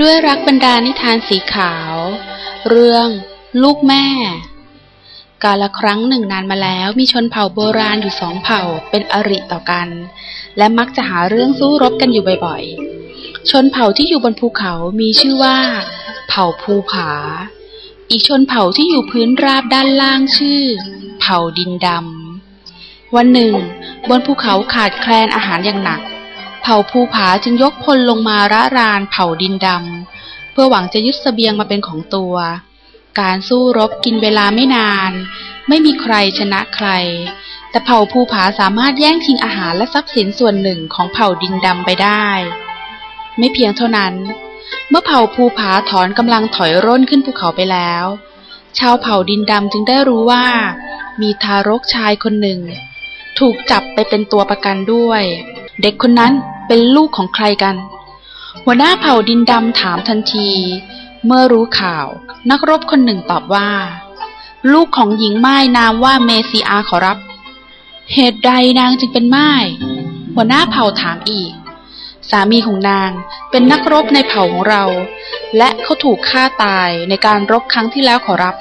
ด้วยรักบรรดานิทานสีขาว เรื่อง ลูกแม่ กาละครั้งหนึ่งนานมาแล้วมีชนเผ่าโบราณอยู่สองเผ่าเป็นอริต่อกัน และมักจะหาเรื่องสู้รบกันอยู่บ่อยๆ ชนเผ่าที่อยู่บนภูเขามีชื่อว่า เผ่าภูผา อีกชนเผ่าที่อยู่พื้นราบด้านล่างชื่อ เผ่าดินดำวันหนึ่ง บนภูเขาขาดแคลนอาหารอย่างหนัก เผ่าภูผาจึงยกพลลงมาระรานเผ่าดินดำ เพื่อหวังจะยึดสเสบียงมาเป็นของตัว การสู้รบกินเวลาไม่นาน ไม่มีใครชนะใคร แต่เผ่าภูผาสามารถแย่งชิงอาหารและทรัพย์สินส่วนหนึ่งของเผ่าดินดำไปได้ ไม่เพียงเท่านั้น เมื่อเผ่าภูผาถอนกำลังถอยร่นขึ้นภูเขาไปแล้ว ชาวเผ่าดินดำจึงได้รู้ว่า มีทารกชายคนหนึ่ง ถูกจับไปเป็นตัวประกันด้วยเด็กคนนั้น เป็นลูกของใครกัน หัวหน้าเผ่าดินดำถามทันที เมื่อรู้ข่าว นักรบคนหนึ่งตอบว่า ลูกของหญิงไม้นามว่าเมซีอาขอรับ เหตุใดนางจึงเป็นไม้หัวหน้าเผ่าถามอีก สามีของนางเป็นนักรบในเผ่าของเรา และเขาถูกฆ่าตายในการรบครั้งที่แล้วขอรับ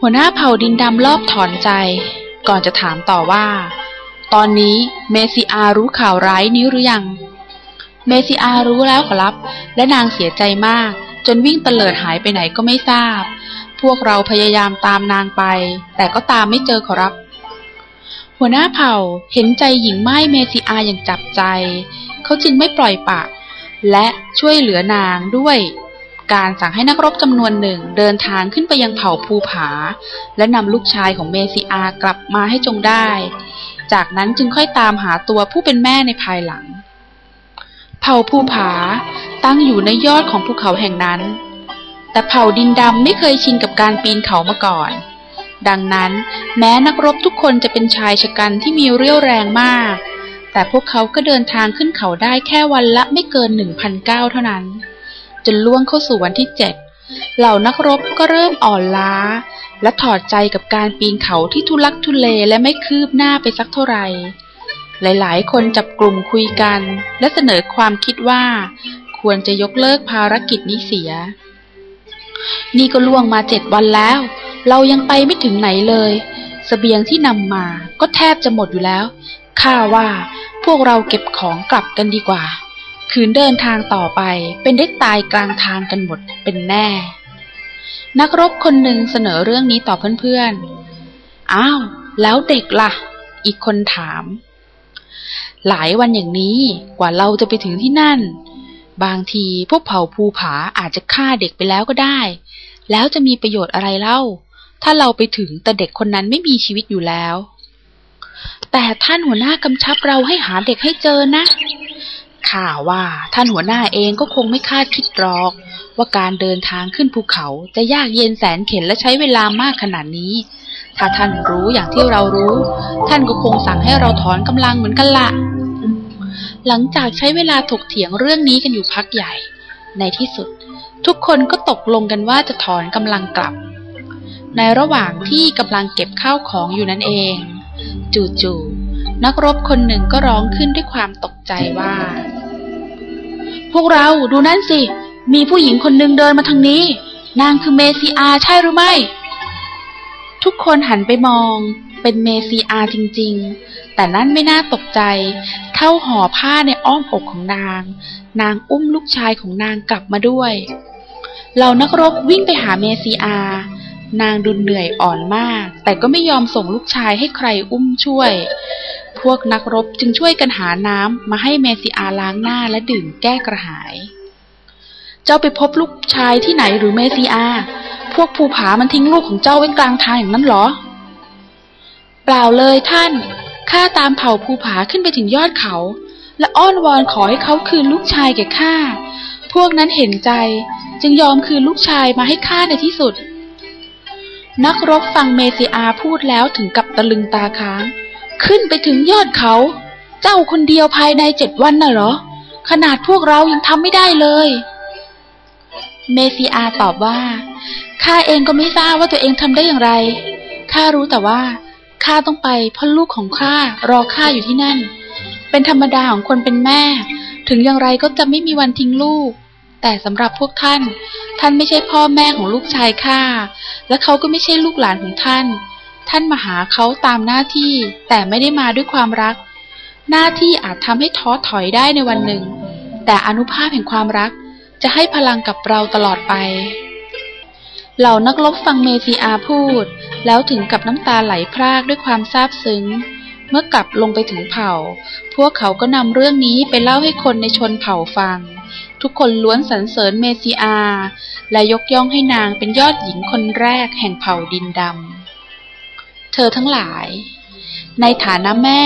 หัวหน้าเผ่าดินดำรอบถอนใจ ก่อนจะถามต่อว่า ตอนนี้เมซิอารู้ข่าวร้ายนี้หรือยัง เมซิอารู้แล้วขอรับ และนางเสียใจมาก จนวิ่งเตลิดหายไปไหนก็ไม่ทราบ พวกเราพยายามตามนางไป แต่ก็ตามไม่เจอขอรับ หัวหน้าเผ่าเห็นใจหญิงไม้เมซิอาอย่างจับใจ เขาจึงไม่ปล่อยปะ และช่วยเหลือนางด้วยการสั่งให้นักรบจำนวนหนึ่งเดินทางขึ้นไปยังเผ่าภูผา และนำลูกชายของเมซิอากลับมาให้จงได้ จากนั้นจึงค่อยตามหาตัวผู้เป็นแม่ในภายหลัง เผ่าภูผาตั้งอยู่ในยอดของภูเขาแห่งนั้น แต่เผ่าดินดำไม่เคยชินกับการปีนเขามาก่อน ดังนั้นแม้นักรบทุกคนจะเป็นชายชะกันที่มีเรี่ยวแรงมาก แต่พวกเขาก็เดินทางขึ้นเขาได้แค่วันละไม่เกินหนึ่งพันเก้าเท่านั้น จนล่วงเข้าสู่วันที่เจ็ด เหล่านักรบก็เริ่มอ่อนล้า และถอดใจกับการปีนเขาที่ทุลักทุเลและไม่คืบหน้าไปสักเท่าไหร่ หลายๆ คนจับกลุ่มคุยกัน และเสนอความคิดว่า ควรจะยกเลิกภารกิจนี้เสีย นี่ก็ล่วงมาเจ็ดวันแล้ว เรายังไปไม่ถึงไหนเลยสเสบียงที่นำมาก็แทบจะหมดอยู่แล้ว ข้าว่าพวกเราเก็บของกลับกันดีกว่า คืนเดินทางต่อไปเป็นได้ตายกลางทางกันหมดเป็นแน่ นักรบคนหนึ่งเสนอเรื่องนี้ต่อเพื่อนๆ อ้าว แล้วเด็กละ่ะ อีกคนถาม หลายวันอย่างนี้กว่าเราจะไปถึงที่นั่น บางทีพวกเผ่าภูผาอาจจะฆ่าเด็กไปแล้วก็ได้ แล้วจะมีประโยชน์อะไรเล่า ถ้าเราไปถึงแต่เด็กคนนั้นไม่มีชีวิตอยู่แล้ว แต่ท่านหัวหน้ากำชับเราให้หาเด็กให้เจอนะ ข่าว่าท่านหัวหน้าเองก็คงไม่คาดคิดหรอก ว่าการเดินทางขึ้นภูเขาจะยากเย็นแสนเข็ญและใช้เวลามากขนาดนี้ ถ้าท่านรู้อย่างที่เรารู้ ท่านก็คงสั่งให้เราถอนกำลังเหมือนกันละหลังจากใช้เวลาถกเถียงเรื่องนี้กันอยู่พักใหญ่ ในที่สุด ทุกคนก็ตกลงกันว่าจะถอนกำลังกลับ ในระหว่างที่กำลังเก็บข้าวของอยู่นั่นเอง จู่ๆนักรบคนหนึ่งก็ร้องขึ้นด้วยความตกใจว่า วกเราดูนั่นสิ มีผู้หญิงคนหนึ่งเดินมาทางนี้ นางคือเมซีอาใช่หรือไม่ ทุกคนหันไปมอง เป็นเมซีอาจริง ๆ แต่นั่นไม่น่าตกใจ เท่าห่อผ้าในอ้อมอกของนาง นางอุ้มลูกชายของนางกลับมาด้วยเหล่านักรบวิ่งไปหาเมซีอา นางดูเหนื่อยอ่อนมาก แต่ก็ไม่ยอมส่งลูกชายให้ใครอุ้มช่วย พวกนักรบจึงช่วยกันหาน้ำมาให้เมซีอาล้างหน้าและดื่มแก้กระหาย เจ้าไปพบลูกชายที่ไหนหรือเมซีอา พวกภูผามันทิ้งลูกของเจ้าไว้กลางทางอย่างนั้นหรอ เปล่าเลยท่าน ข้าตามเผ่าภูผาขึ้นไปถึงยอดเขา และอ้อนวอนขอให้เขาคืนลูกชายแก่ข้า พวกนั้นเห็นใจจึงยอมคืนลูกชายมาให้ข้าในที่สุด นักรบฟังเมซิอาพูดแล้วถึงกับตะลึงตาค้าง ขึ้นไปถึงยอดเขา เจ้าคนเดียวภายในเจ็ดวันน่ะเหรอ ขนาดพวกเรายังทำไม่ได้เลย เมซิอาตอบว่าข้าเองก็ไม่ทราบว่าตัวเองทำได้อย่างไรข้ารู้แต่ว่าข้าต้องไปเพราะลูกของข้ารอข้าอยู่ที่นั่น เป็นธรรมดาของคนเป็นแม่ ถึงอย่างไรก็จะไม่มีวันทิ้งลูก แต่สำหรับพวกท่าน ท่านไม่ใช่พ่อแม่ของลูกชายข้าและเขาก็ไม่ใช่ลูกหลานของท่าน ท่านมาหาเขาตามหน้าที่ แต่ไม่ได้มาด้วยความรัก หน้าที่อาจทำให้ท้อถอยได้ในวันหนึ่ง แต่อนุภาพแห่งความรักจะให้พลังกับเราตลอดไป เหล่านักลบฟังเมซีอาพูด แล้วถึงกับน้ำตาไหลพรากด้วยความซาบซึ้ง เมื่อกลับลงไปถึงเผ่า พวกเขาก็นำเรื่องนี้ไปเล่าให้คนในชนเผ่าฟัง ทุกคนล้วนสรรเสริญเมซิอา และยกย่องให้นางเป็นยอดหญิงคนแรกแห่งเผ่าดินดำ เธอทั้งหลาย ในฐานะแม่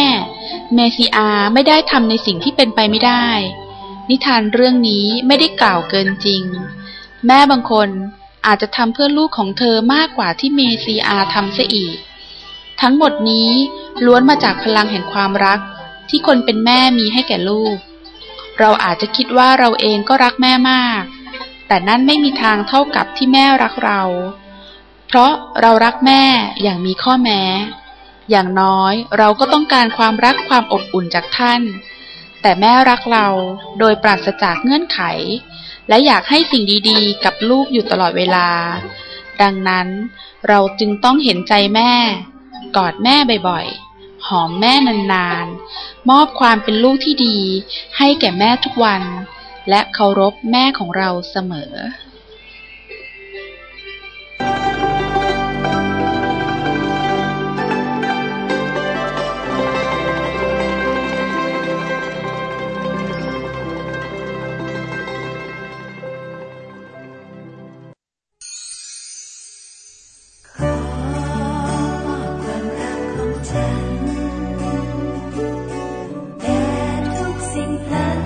เมซิอาไม่ได้ทำในสิ่งที่เป็นไปไม่ได้ นิทานเรื่องนี้ไม่ได้กล่าวเกินจริง แม่บางคนอาจจะทำเพื่อลูกของเธอมากกว่าที่เมซีอาทำเสียอีก ทั้งหมดนี้ล้วนมาจากพลังแห่งความรักที่คนเป็นแม่มีให้แก่ลูก เราอาจจะคิดว่าเราเองก็รักแม่มาก แต่นั่นไม่มีทางเท่ากับที่แม่รักเรา เพราะเรารักแม่อย่างมีข้อแม้ อย่างน้อยเราก็ต้องการความรักความอบอุ่นจากท่าน แต่แม่รักเราโดยปราศจากเงื่อนไข และอยากให้สิ่งดีๆ กับลูกอยู่ตลอดเวลา ดังนั้นเราจึงต้องเห็นใจแม่ กอดแม่บ่อยๆ หอมแม่นานๆ มอบความเป็นลูกที่ดี ให้แก่แม่ทุกวัน และเคารพแม่ของเราเสมอ